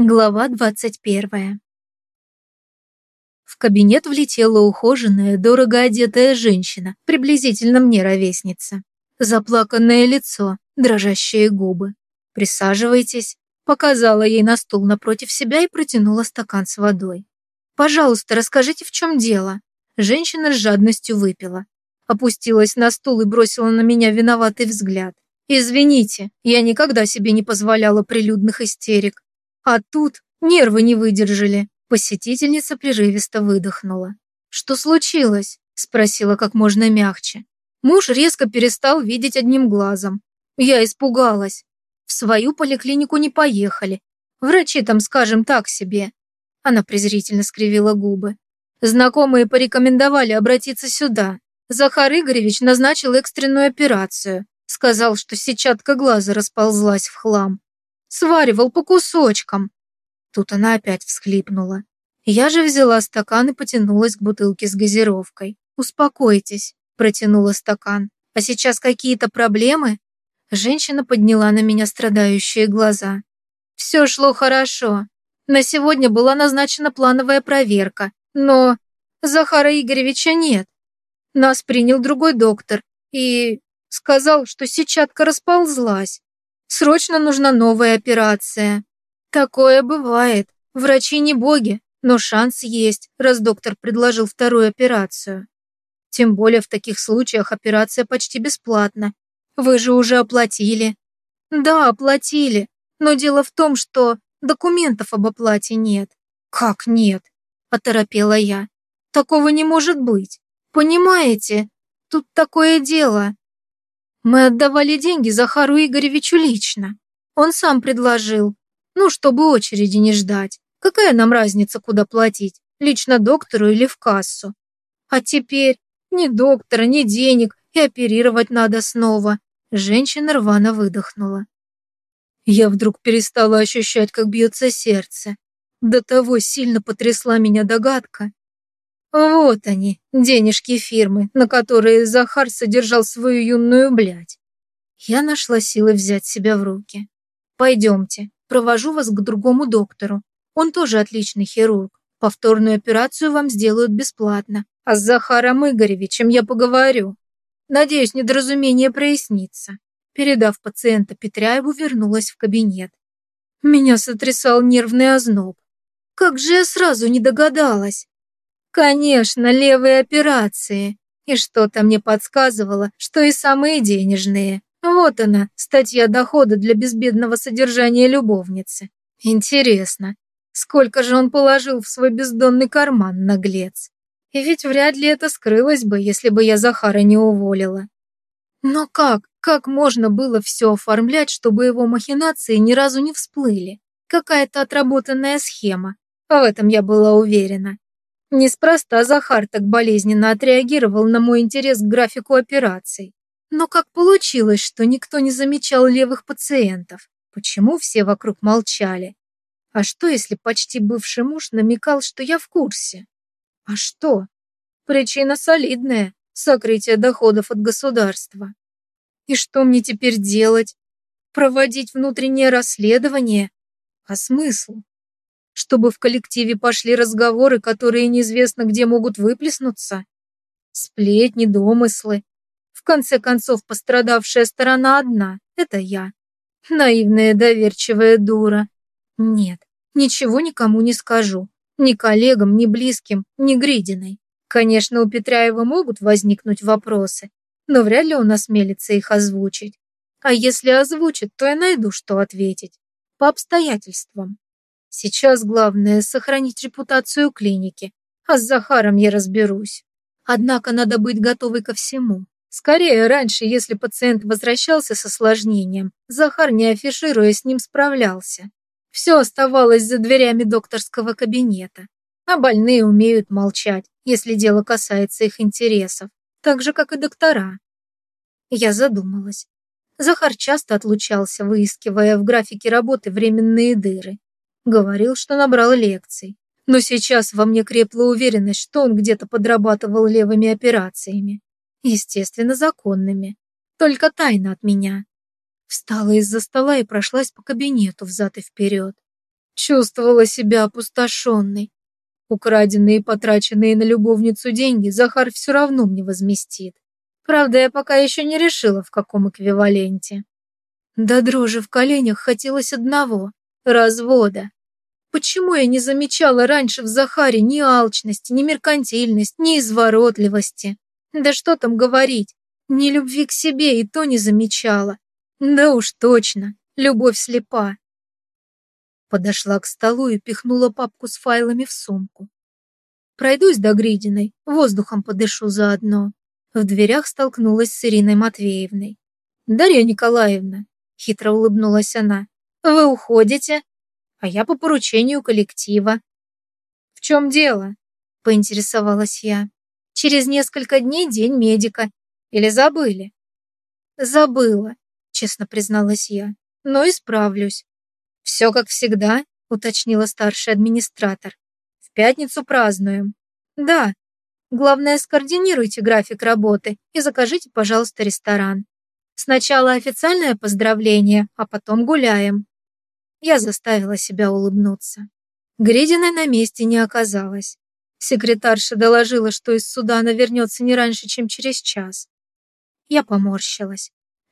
Глава двадцать первая. В кабинет влетела ухоженная, дорого одетая женщина, приблизительно мне ровесница. Заплаканное лицо, дрожащие губы. «Присаживайтесь», показала ей на стул напротив себя и протянула стакан с водой. «Пожалуйста, расскажите, в чем дело?» Женщина с жадностью выпила. Опустилась на стул и бросила на меня виноватый взгляд. «Извините, я никогда себе не позволяла прилюдных истерик. А тут нервы не выдержали. Посетительница прерывисто выдохнула. «Что случилось?» – спросила как можно мягче. Муж резко перестал видеть одним глазом. Я испугалась. В свою поликлинику не поехали. Врачи там, скажем так себе. Она презрительно скривила губы. Знакомые порекомендовали обратиться сюда. Захар Игоревич назначил экстренную операцию. Сказал, что сетчатка глаза расползлась в хлам. Сваривал по кусочкам. Тут она опять всхлипнула. Я же взяла стакан и потянулась к бутылке с газировкой. «Успокойтесь», – протянула стакан. «А сейчас какие-то проблемы?» Женщина подняла на меня страдающие глаза. «Все шло хорошо. На сегодня была назначена плановая проверка, но Захара Игоревича нет. Нас принял другой доктор и сказал, что сетчатка расползлась. Срочно нужна новая операция. Такое бывает. Врачи не боги, но шанс есть, раз доктор предложил вторую операцию. Тем более в таких случаях операция почти бесплатна. Вы же уже оплатили. Да, оплатили. Но дело в том, что документов об оплате нет. Как нет? Оторопела я. Такого не может быть. Понимаете? Тут такое дело. Мы отдавали деньги Захару Игоревичу лично. Он сам предложил. Ну, чтобы очереди не ждать. Какая нам разница, куда платить? Лично доктору или в кассу? А теперь ни доктора, ни денег, и оперировать надо снова. Женщина рвано выдохнула. Я вдруг перестала ощущать, как бьется сердце. До того сильно потрясла меня догадка, вот они, денежки фирмы, на которые Захар содержал свою юную блядь. Я нашла силы взять себя в руки. Пойдемте, провожу вас к другому доктору. Он тоже отличный хирург. Повторную операцию вам сделают бесплатно. А с Захаром Игоревичем я поговорю. Надеюсь, недоразумение прояснится. Передав пациента Петряеву, вернулась в кабинет. Меня сотрясал нервный озноб. Как же я сразу не догадалась. Конечно, левые операции. И что-то мне подсказывало, что и самые денежные. Вот она, статья дохода для безбедного содержания любовницы. Интересно, сколько же он положил в свой бездонный карман, наглец? И ведь вряд ли это скрылось бы, если бы я Захара не уволила. Но как, как можно было все оформлять, чтобы его махинации ни разу не всплыли? Какая-то отработанная схема. В этом я была уверена. Неспроста Захар так болезненно отреагировал на мой интерес к графику операций. Но как получилось, что никто не замечал левых пациентов? Почему все вокруг молчали? А что, если почти бывший муж намекал, что я в курсе? А что? Причина солидная – сокрытие доходов от государства. И что мне теперь делать? Проводить внутреннее расследование? А смысл? Чтобы в коллективе пошли разговоры, которые неизвестно где могут выплеснуться? Сплетни, домыслы. В конце концов, пострадавшая сторона одна – это я. Наивная, доверчивая дура. Нет, ничего никому не скажу. Ни коллегам, ни близким, ни Гридиной. Конечно, у Петряева могут возникнуть вопросы, но вряд ли он осмелится их озвучить. А если озвучит, то я найду, что ответить. По обстоятельствам. Сейчас главное сохранить репутацию клиники, а с Захаром я разберусь. Однако надо быть готовой ко всему. Скорее, раньше, если пациент возвращался с осложнением, Захар, не афишируя, с ним справлялся. Все оставалось за дверями докторского кабинета. А больные умеют молчать, если дело касается их интересов, так же, как и доктора. Я задумалась. Захар часто отлучался, выискивая в графике работы временные дыры. Говорил, что набрал лекций. Но сейчас во мне крепла уверенность, что он где-то подрабатывал левыми операциями. Естественно, законными. Только тайно от меня. Встала из-за стола и прошлась по кабинету взад и вперед. Чувствовала себя опустошенной. Украденные и потраченные на любовницу деньги Захар все равно мне возместит. Правда, я пока еще не решила, в каком эквиваленте. До дрожи в коленях хотелось одного — развода. Почему я не замечала раньше в Захаре ни алчности, ни меркантильности, ни изворотливости? Да что там говорить, ни любви к себе и то не замечала. Да уж точно, любовь слепа. Подошла к столу и пихнула папку с файлами в сумку. Пройдусь до Гридиной, воздухом подышу заодно. В дверях столкнулась с Ириной Матвеевной. «Дарья Николаевна», — хитро улыбнулась она, — «вы уходите?» А я по поручению коллектива. «В чем дело?» – поинтересовалась я. «Через несколько дней день медика. Или забыли?» «Забыла», – честно призналась я, – «но исправлюсь». «Все как всегда», – уточнила старший администратор. «В пятницу празднуем». «Да. Главное, скоординируйте график работы и закажите, пожалуйста, ресторан. Сначала официальное поздравление, а потом гуляем». Я заставила себя улыбнуться. Гридиной на месте не оказалось. Секретарша доложила, что из суда она вернется не раньше, чем через час. Я поморщилась.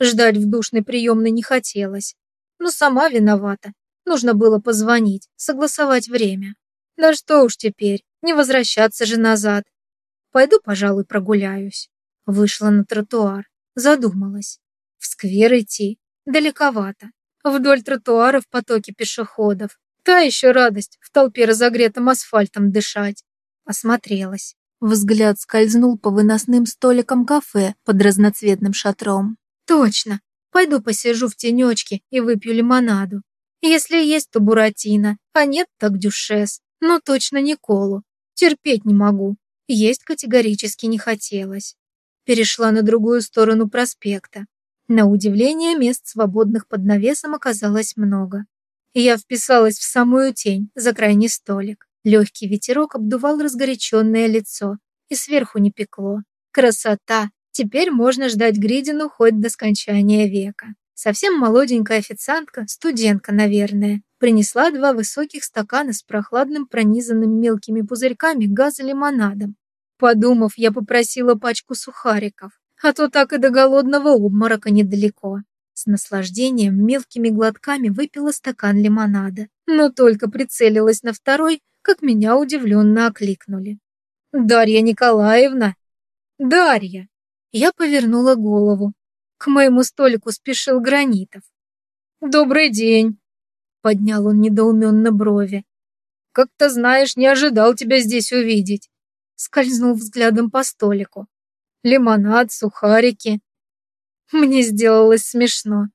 Ждать в душной приемной не хотелось. Но сама виновата. Нужно было позвонить, согласовать время. Да что уж теперь, не возвращаться же назад. Пойду, пожалуй, прогуляюсь. Вышла на тротуар, задумалась. В сквер идти далековато. Вдоль тротуара в потоке пешеходов. Та еще радость в толпе разогретым асфальтом дышать. Осмотрелась. Взгляд скользнул по выносным столикам кафе под разноцветным шатром. Точно. Пойду посижу в тенечке и выпью лимонаду. Если есть, то буратино, а нет, так дюшес. Но точно не колу. Терпеть не могу. Есть категорически не хотелось. Перешла на другую сторону проспекта. На удивление, мест свободных под навесом оказалось много. Я вписалась в самую тень, за крайний столик. Легкий ветерок обдувал разгоряченное лицо, и сверху не пекло. Красота! Теперь можно ждать Гридину хоть до скончания века. Совсем молоденькая официантка, студентка, наверное, принесла два высоких стакана с прохладным пронизанным мелкими пузырьками газа лимонадом. Подумав, я попросила пачку сухариков а то так и до голодного обморока недалеко. С наслаждением мелкими глотками выпила стакан лимонада, но только прицелилась на второй, как меня удивленно окликнули. «Дарья Николаевна!» «Дарья!» Я повернула голову. К моему столику спешил Гранитов. «Добрый день!» Поднял он недоуменно брови. «Как-то, знаешь, не ожидал тебя здесь увидеть!» Скользнул взглядом по столику лимонад, сухарики. Мне сделалось смешно.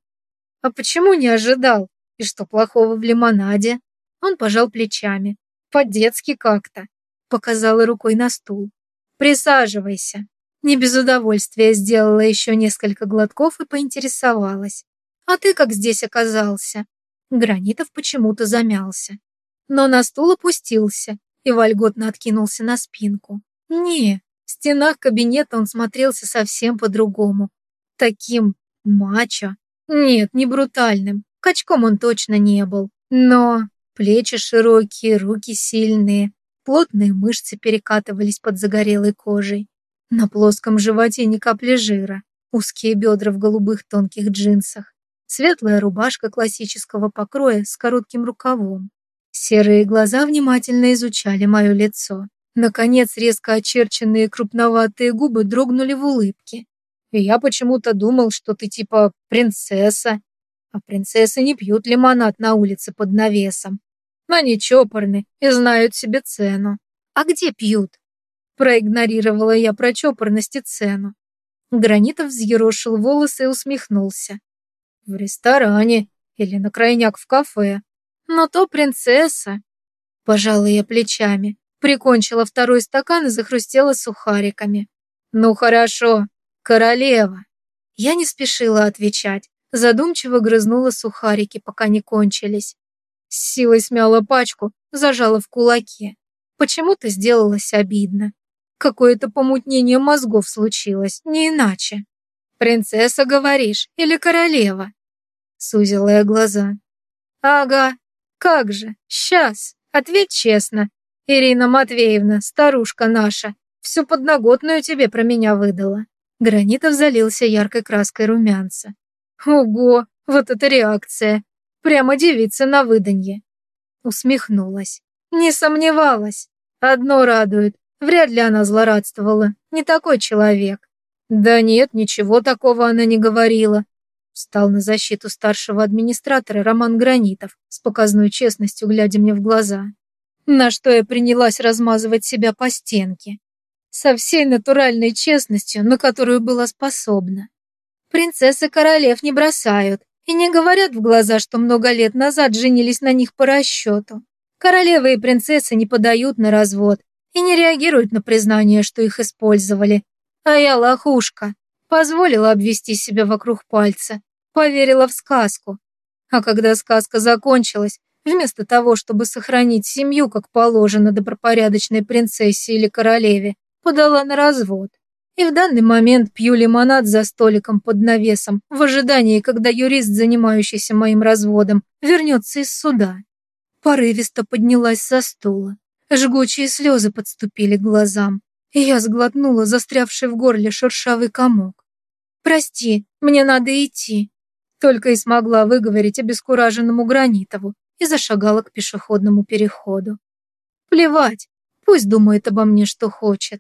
А почему не ожидал? И что плохого в лимонаде? Он пожал плечами. По-детски как-то. Показала рукой на стул. Присаживайся. Не без удовольствия сделала еще несколько глотков и поинтересовалась. А ты как здесь оказался? Гранитов почему-то замялся. Но на стул опустился и вольготно откинулся на спинку. Не, в стенах кабинета он смотрелся совсем по-другому. Таким мачо. Нет, не брутальным. Качком он точно не был. Но плечи широкие, руки сильные. Плотные мышцы перекатывались под загорелой кожей. На плоском животе ни капли жира. Узкие бедра в голубых тонких джинсах. Светлая рубашка классического покроя с коротким рукавом. Серые глаза внимательно изучали мое лицо. Наконец, резко очерченные крупноватые губы дрогнули в улыбке. И я почему-то думал, что ты типа принцесса. А принцессы не пьют лимонад на улице под навесом. Они чопорны и знают себе цену. А где пьют? Проигнорировала я про чопорность и цену. Гранитов взъерошил волосы и усмехнулся. В ресторане или на крайняк в кафе. Но то принцесса. Пожала я плечами. Прикончила второй стакан и захрустела сухариками. «Ну хорошо, королева!» Я не спешила отвечать, задумчиво грызнула сухарики, пока не кончились. С силой смяла пачку, зажала в кулаке. Почему-то сделалось обидно. Какое-то помутнение мозгов случилось, не иначе. «Принцесса, говоришь, или королева?» Сузила я глаза. «Ага, Как же, сейчас, ответь честно. Ирина Матвеевна, старушка наша, всю подноготную тебе про меня выдала. Гранитов залился яркой краской румянца. Ого, вот это реакция. Прямо девица на выданье. Усмехнулась. Не сомневалась. Одно радует. Вряд ли она злорадствовала. Не такой человек. Да нет, ничего такого она не говорила. Встал на защиту старшего администратора Роман Гранитов, с показной честностью глядя мне в глаза. На что я принялась размазывать себя по стенке. Со всей натуральной честностью, на которую была способна. Принцессы королев не бросают и не говорят в глаза, что много лет назад женились на них по расчету. Королевы и принцессы не подают на развод и не реагируют на признание, что их использовали. А я лохушка, Позволила обвести себя вокруг пальца, поверила в сказку. А когда сказка закончилась, вместо того, чтобы сохранить семью, как положено добропорядочной принцессе или королеве, подала на развод. И в данный момент пью лимонад за столиком под навесом, в ожидании, когда юрист, занимающийся моим разводом, вернется из суда. Порывисто поднялась со стула. Жгучие слезы подступили к глазам, и я сглотнула застрявший в горле шершавый комок. «Прости, мне надо идти», только и смогла выговорить обескураженному Гранитову и зашагала к пешеходному переходу. Плевать, пусть думает обо мне, что хочет.